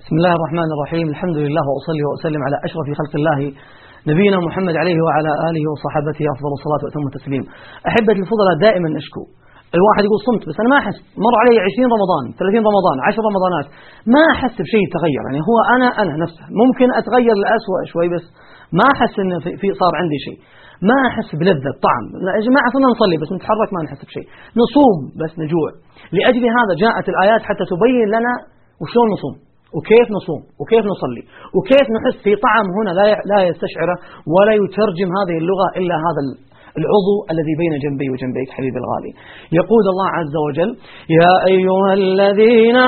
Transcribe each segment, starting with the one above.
بسم الله الرحمن الرحيم. الحمد لله وأصلي وأسلم على أشرف خلق الله نبينا محمد عليه وعلى آله وصحابته أفضل الصلاة وأتم التسليم. أحبتي الفضلاء دائما أشكو. الواحد يقول صمت بس أنا ما أحس. مر علي 20 رمضان 30 رمضان 10 رمضانات. ما أحس بشيء تغير. يعني هو أنا أنا نفسه. ممكن أتغير لأسوأ شوي بس ما أحس إن في صار عندي شيء. ما أحس بلذة طعم يا جماعة صرنا نصلي بس نتحرك ما نحس بشيء. نصوم بس نجوع. لأجل هذا جاءت الآيات حتى تبين لنا وشلون نصوم وكيف نصوم وكيف نصلي وكيف نحس في طعم هنا لا لا يستشعره ولا يترجم هذه اللغة إلا هذا العضو الذي بين جنبي وجنبيك حبيبي الغالي. يقول الله عز وجل يا أيها الذين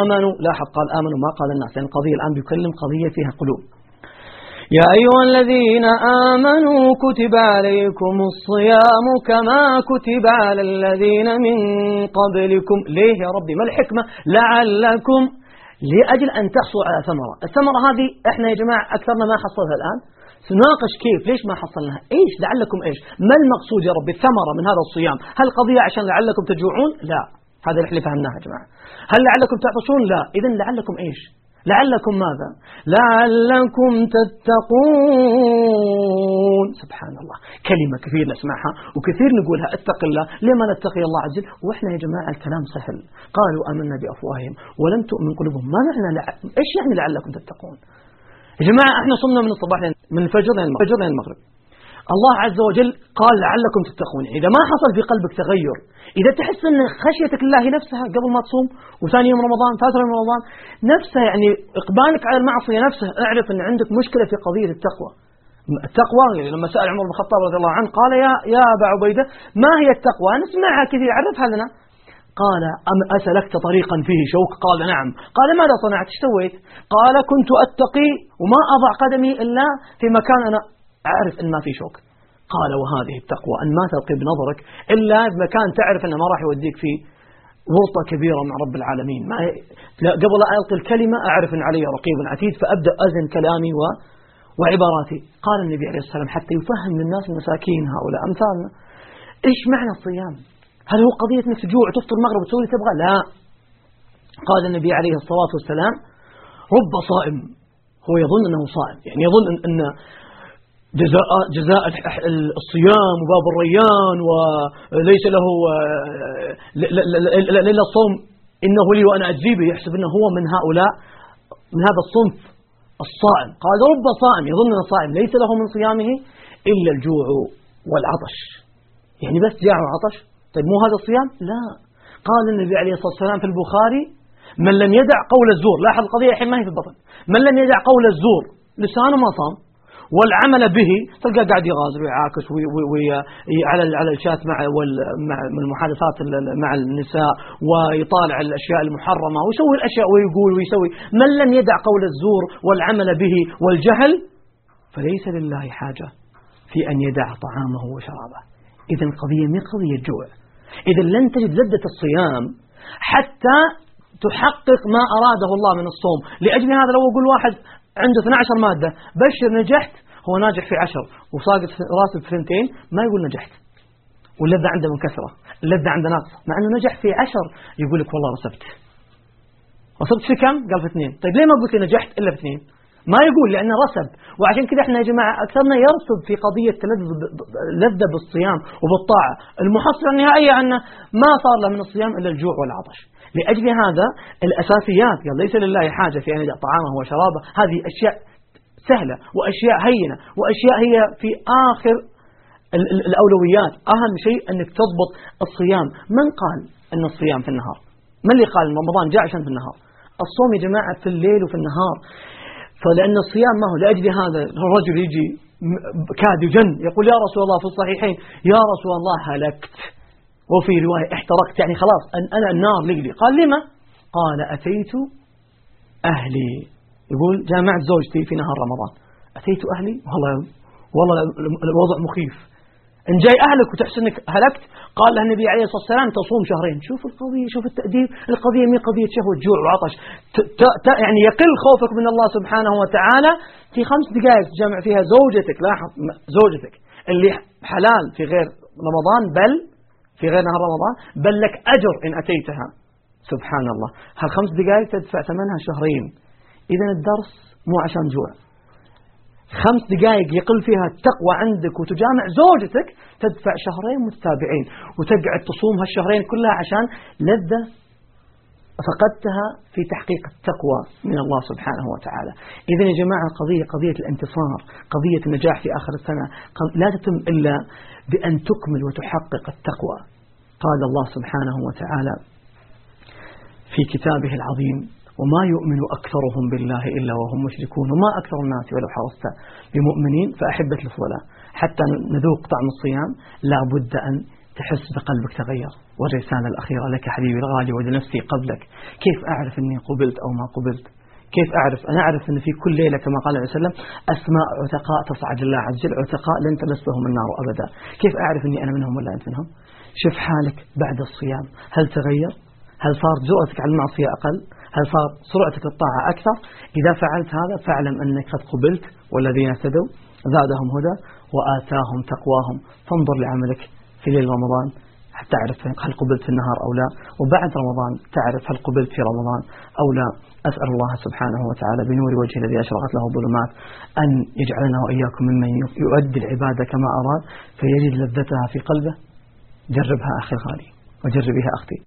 آمنوا لا حق قال آمنوا ما قال الناس لأن القضية الآن بيكلم قضية فيها قلوب. يا أيها الذين آمنوا كتب عليكم الصيام كما كتب على الذين من قبلكم. ليه يا ربي؟ ما الحكمة؟ لعلكم لأجل أن تحصل على ثمرة. الثمرة هذه إحنا يا جماعة أكثرنا ما حصلها الآن. سناقش كيف؟ ليش ما حصلناها إيش؟ لعلكم إيش؟ ما المقصود يا ربي؟ الثمرة من هذا الصيام. هل قضية عشان لعلكم تجوعون؟ لا. هذا اللي فهمناها يا جماعة. هل لعلكم تعطشون؟ لا. إذا لعلكم إيش؟ لعلكم ماذا؟ لعلكم تتقون. سبحان الله كلمة كثير نسمعها وكثير نقولها. اتق الله. لما نتقي الله عز وجل؟ وإحنا يا جماعة الكلام سهل. قالوا آمنا بأفواههم ولم تؤمن قلوبهم. ما معنى لع... إيش يعني لعلكم تتقون؟ يا جماعة إحنا صمنا من الصباح من الفجر لين المغرب. الله عز وجل قال لعلكم تتقون. إذا ما حصل في قلبك تغير إذا تحس أن خشيتك لله نفسها قبل ما تصوم وثاني يوم رمضان ثالث يوم رمضان نفسها يعني إقبالك على المعصية نفسها أعرف أن عندك مشكلة في قضية التقوى. التقوى يعني لما سأل عمر بن الخطاب رضي الله عنه قال يا يا أبا عبيدة ما هي التقوى؟ نسمعها كثير عرفها لنا. قال أم أسلكت طريقا فيه شوك؟ قال نعم. قال ماذا صنعت؟ إيش سويت؟ قال كنت أتقي وما أضع قدمي إلا في مكان أنا أعرف أن ما في شوك. قال وهذه التقوى أن ما تلقي بنظرك إلا بمكان تعرف أنه ما راح يوديك فيه ورطة كبيرة مع رب العالمين. ما لا قبل أن ألقي الكلمة أعرف أن علي رقيب عتيد فأبدأ أزن كلامي و وعباراتي. قال النبي عليه الصلاة والسلام حتى يفهم للناس المساكين هؤلاء أمثالنا إيش معنى الصيام؟ هل هو قضية أنك تجوع تفطر المغرب وتسوي تبغى لا. قال النبي عليه الصلاة والسلام رب صائم هو يظن أنه صائم يعني يظن أن جزاء جزاء الصيام وباب الريان وليس له الا الصوم. إنه لي وأنا اجزي به يحسب إنه هو من هؤلاء من هذا الصنف الصائم. قال رب صائم. يظن أنه صائم. ليس له من صيامه إلا الجوع والعطش. يعني بس جاع وعطش. طيب مو هذا الصيام؟ لا. قال النبي عليه الصلاة والسلام في البخاري من لم يدع قول الزور. لاحظ القضية الحين ما هي في البطن. من لم يدع قول الزور. لسانه ما صام. والعمل به تلقى قاعد يغازل ويعاكس وي وي وي على على الشات مع مع المحادثات مع النساء ويطالع الأشياء المحرمة ويسوي الأشياء ويقول ويسوي. من لم يدع قول الزور والعمل به والجهل فليس لله حاجة في أن يدع طعامه وشرابه. إذا القضية مو قضية جوع. إذا لن تجد لذة الصيام حتى تحقق ما أراده الله من الصوم. لأجل هذا لو أقول واحد عنده 12 مادة. بشر نجحت هو ناجح في عشر وساقط راسه في ثنتين ما يقول نجحت. واللذة عنده منكسرة اللذة عنده ناقصة مع أنه نجح في عشر يقول لك والله رسبت. رسبت في كم؟ قال في اثنين. طيب ليه ما قلت لي نجحت إلا في اثنين؟ ما يقول لأنه رسب. وعشان كذا إحنا يا جماعة أكثرنا يرسب في قضية لذة بالصيام وبالطاعة. المحصلة النهائية أنه ما صار له من الصيام إلا الجوع والعطش. لأجل هذا الأساسيات قال ليس لله حاجة في أن يدع طعامه وشرابه. هذه أشياء سهلة وأشياء هينة وأشياء هي في آخر الأولويات. أهم شيء أنك تضبط الصيام. من قال أن الصيام في النهار؟ من اللي قال رمضان جاء عشان في النهار؟ الصوم يا جماعة في الليل وفي النهار. فلأن الصيام ما هو لأجل هذا الرجل يجي كاد يجن. يقول يا رسول الله في الصحيحين يا رسول الله هلكت. وفي رواية احترقت يعني خلاص أنا النار لقلي قال لما؟ قال أتيت أهلي. يقول جامعت زوجتي في نهار رمضان. أتيت أهلي؟ والله والله الوضع مخيف. إن جاي أهلك وتحس أنك هلكت قال له النبي عليه الصلاة والسلام تصوم شهرين. شوف القضية شوف التأديب. القضية مي قضية شهوة جوع وعطش. يعني يقل خوفك من الله سبحانه وتعالى في خمس دقائق. تجمع فيها زوجتك لاحظ زوجتك اللي حلال في غير رمضان بل في غير نهار رمضان بل لك أجر إن أتيتها. سبحان الله هالخمس دقائق تدفع ثمنها شهرين. إذا الدرس مو عشان جوع. خمس دقائق يقل فيها التقوى عندك وتجامع زوجتك تدفع شهرين متتابعين. وتقعد تصوم هالشهرين كلها عشان لذة فقدتها في تحقيق التقوى من الله سبحانه وتعالى. إذا يا جماعة قضية قضية الانتصار قضية النجاح في آخر السنة لا تتم إلا بأن تكمل وتحقق التقوى. قال الله سبحانه وتعالى في كتابه العظيم وما يؤمن أكثرهم بالله إلا وهم مشركون. وما أكثر الناس ولو حرصت بمؤمنين فأحبة الفضلاء. حتى نذوق طعم الصيام لا بد أن تحس بقلبك تغير. والرسالة الأخيرة لك حبيبي الغالي ولنفسي قبلك. كيف أعرف أني قبلت أو ما قبلت؟ كيف أعرف؟ أنا أعرف أن في كل ليلة كما قال عليه وسلم أسماء عتقاء تصعد الله عز وجل عتقاء لن تمسهم النار أبدا. كيف أعرف أني أنا منهم ولا أنت منهم؟ شوف حالك بعد الصيام. هل تغير؟ هل صارت جرأتك على المعصية أقل؟ هل صار سرعتك للطاعة أكثر؟ إذا فعلت هذا فاعلم أنك قد قبلت والذين اهتدوا زادهم هدى وآتاهم تقواهم. فانظر لعملك في ليل رمضان حتى تعرف هل قبلت في النهار أو لا؟ وبعد رمضان تعرف هل قبلت في رمضان أو لا؟ أسأل الله سبحانه وتعالى بنور وجهه الذي أشرقت له الظلمات أن يجعلنا وإياكم ممن يؤدي العبادة كما أراد فيجد لذتها في قلبه. جربها أخي الغالي وجربيها أختي.